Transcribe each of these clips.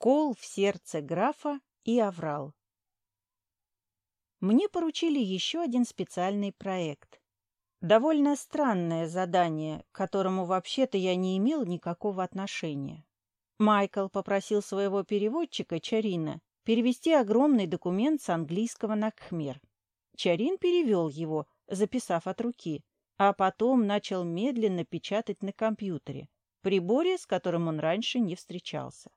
Кол в сердце графа и аврал. Мне поручили еще один специальный проект. Довольно странное задание, к которому вообще-то я не имел никакого отношения. Майкл попросил своего переводчика Чарина перевести огромный документ с английского на кхмер. Чарин перевел его, записав от руки, а потом начал медленно печатать на компьютере, приборе, с которым он раньше не встречался.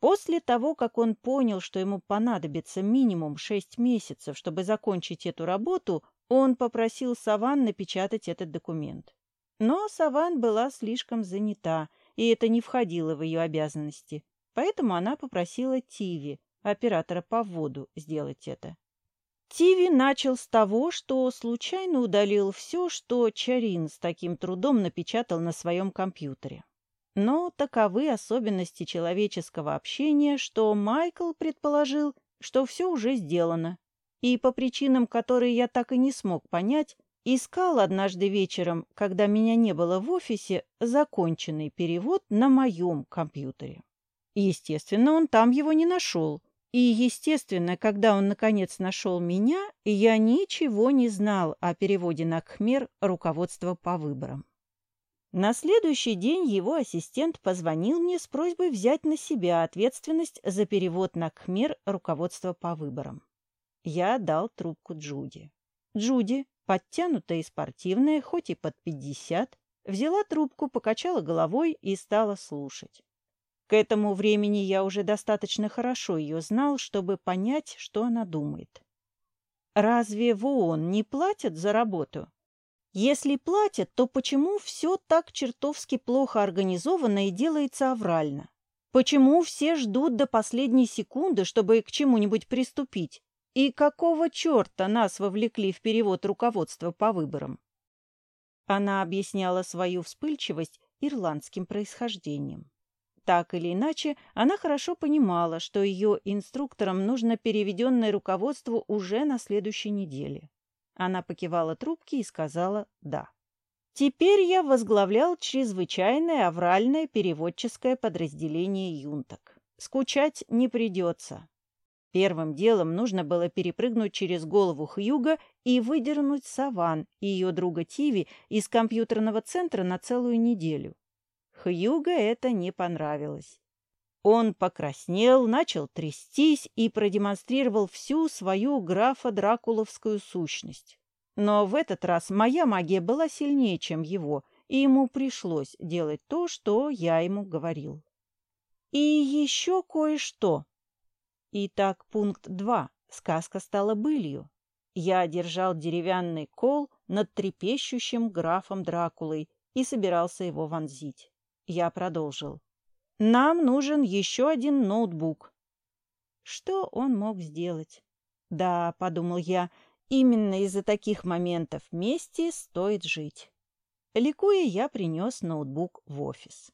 После того, как он понял, что ему понадобится минимум шесть месяцев, чтобы закончить эту работу, он попросил Саван напечатать этот документ. Но Саван была слишком занята, и это не входило в ее обязанности, поэтому она попросила Тиви, оператора по вводу, сделать это. Тиви начал с того, что случайно удалил все, что Чарин с таким трудом напечатал на своем компьютере. Но таковы особенности человеческого общения, что Майкл предположил, что все уже сделано. И по причинам, которые я так и не смог понять, искал однажды вечером, когда меня не было в офисе, законченный перевод на моем компьютере. Естественно, он там его не нашел. И, естественно, когда он наконец нашел меня, я ничего не знал о переводе на Кхмер руководства по выборам. На следующий день его ассистент позвонил мне с просьбой взять на себя ответственность за перевод на Кхмер руководства по выборам. Я дал трубку Джуди. Джуди, подтянутая и спортивная, хоть и под пятьдесят, взяла трубку, покачала головой и стала слушать. К этому времени я уже достаточно хорошо ее знал, чтобы понять, что она думает. «Разве в ООН не платят за работу?» Если платят, то почему все так чертовски плохо организовано и делается аврально? Почему все ждут до последней секунды, чтобы к чему-нибудь приступить? И какого черта нас вовлекли в перевод руководства по выборам? Она объясняла свою вспыльчивость ирландским происхождением. Так или иначе, она хорошо понимала, что ее инструкторам нужно переведенное руководство уже на следующей неделе. Она покивала трубки и сказала «да». Теперь я возглавлял чрезвычайное авральное переводческое подразделение юнток. Скучать не придется. Первым делом нужно было перепрыгнуть через голову Хьюга и выдернуть Саван и ее друга Тиви из компьютерного центра на целую неделю. Хьюга это не понравилось. Он покраснел, начал трястись и продемонстрировал всю свою графа-дракуловскую сущность. Но в этот раз моя магия была сильнее, чем его, и ему пришлось делать то, что я ему говорил. И еще кое-что. Итак, пункт 2. Сказка стала былью. Я держал деревянный кол над трепещущим графом Дракулой и собирался его вонзить. Я продолжил. Нам нужен еще один ноутбук. Что он мог сделать? Да, подумал я, именно из-за таких моментов вместе стоит жить. Ликуя, я принес ноутбук в офис.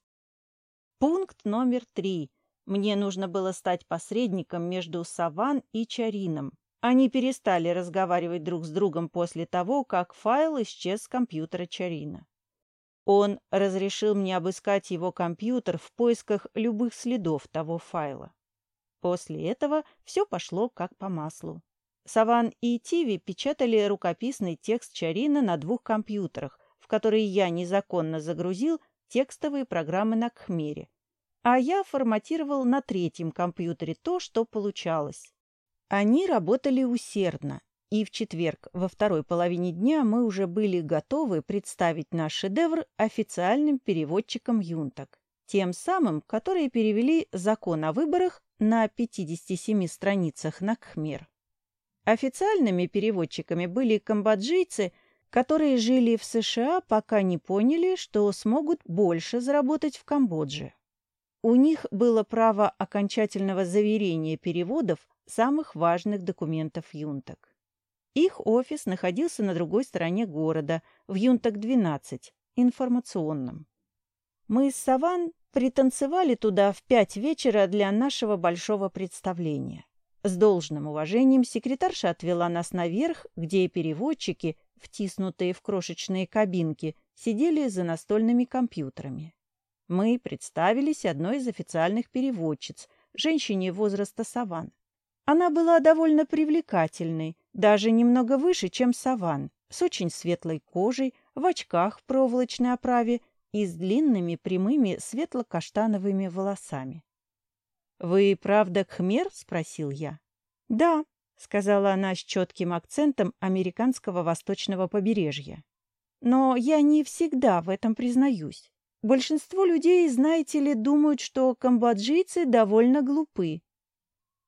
Пункт номер три. Мне нужно было стать посредником между Саван и Чарином. Они перестали разговаривать друг с другом после того, как файл исчез с компьютера Чарина. Он разрешил мне обыскать его компьютер в поисках любых следов того файла. После этого все пошло как по маслу. Саван и Тиви печатали рукописный текст Чарина на двух компьютерах, в которые я незаконно загрузил текстовые программы на Кхмере. А я форматировал на третьем компьютере то, что получалось. Они работали усердно, и в четверг, во второй половине дня, мы уже были готовы представить наш шедевр официальным переводчикам юнток, тем самым, которые перевели закон о выборах на 57 страницах на Кхмер. Официальными переводчиками были камбоджийцы, которые жили в США, пока не поняли, что смогут больше заработать в Камбодже. У них было право окончательного заверения переводов самых важных документов юнток. Их офис находился на другой стороне города, в Юнтак-12, информационном. Мы с Саван пританцевали туда в пять вечера для нашего большого представления. С должным уважением секретарша отвела нас наверх, где переводчики, втиснутые в крошечные кабинки, сидели за настольными компьютерами. Мы представились одной из официальных переводчиц, женщине возраста Саван. Она была довольно привлекательной, даже немного выше, чем Саван, с очень светлой кожей, в очках в проволочной оправе и с длинными прямыми светло-каштановыми волосами. «Вы правда Кхмер?» — спросил я. «Да», — сказала она с четким акцентом американского восточного побережья. «Но я не всегда в этом признаюсь. Большинство людей, знаете ли, думают, что камбоджийцы довольно глупы».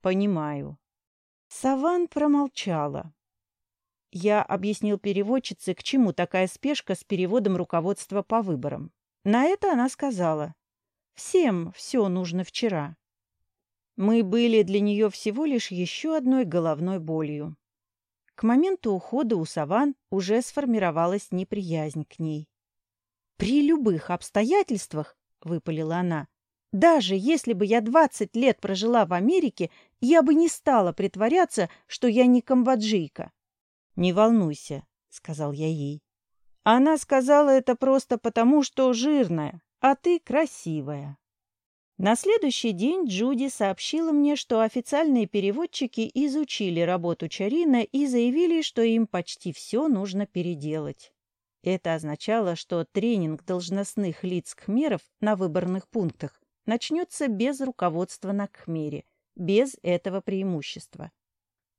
«Понимаю». Саван промолчала. Я объяснил переводчице, к чему такая спешка с переводом руководства по выборам. На это она сказала. «Всем все нужно вчера». Мы были для нее всего лишь еще одной головной болью. К моменту ухода у Саван уже сформировалась неприязнь к ней. «При любых обстоятельствах», — выпалила она, — «даже если бы я двадцать лет прожила в Америке, я бы не стала притворяться, что я не камбоджийка». «Не волнуйся», — сказал я ей. Она сказала это просто потому, что жирная, а ты красивая. На следующий день Джуди сообщила мне, что официальные переводчики изучили работу Чарина и заявили, что им почти все нужно переделать. Это означало, что тренинг должностных лиц кхмеров на выборных пунктах начнется без руководства на кхмере, без этого преимущества.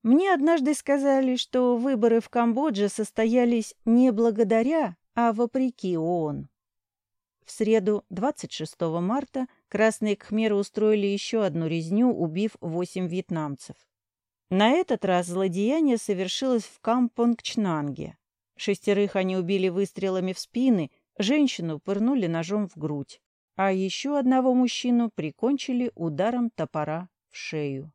Мне однажды сказали, что выборы в Камбодже состоялись не благодаря, а вопреки ООН. В среду, 26 марта, красные кхмеры устроили еще одну резню, убив восемь вьетнамцев. На этот раз злодеяние совершилось в Кампонгчнанге. Шестерых они убили выстрелами в спины, женщину пырнули ножом в грудь, а еще одного мужчину прикончили ударом топора в шею.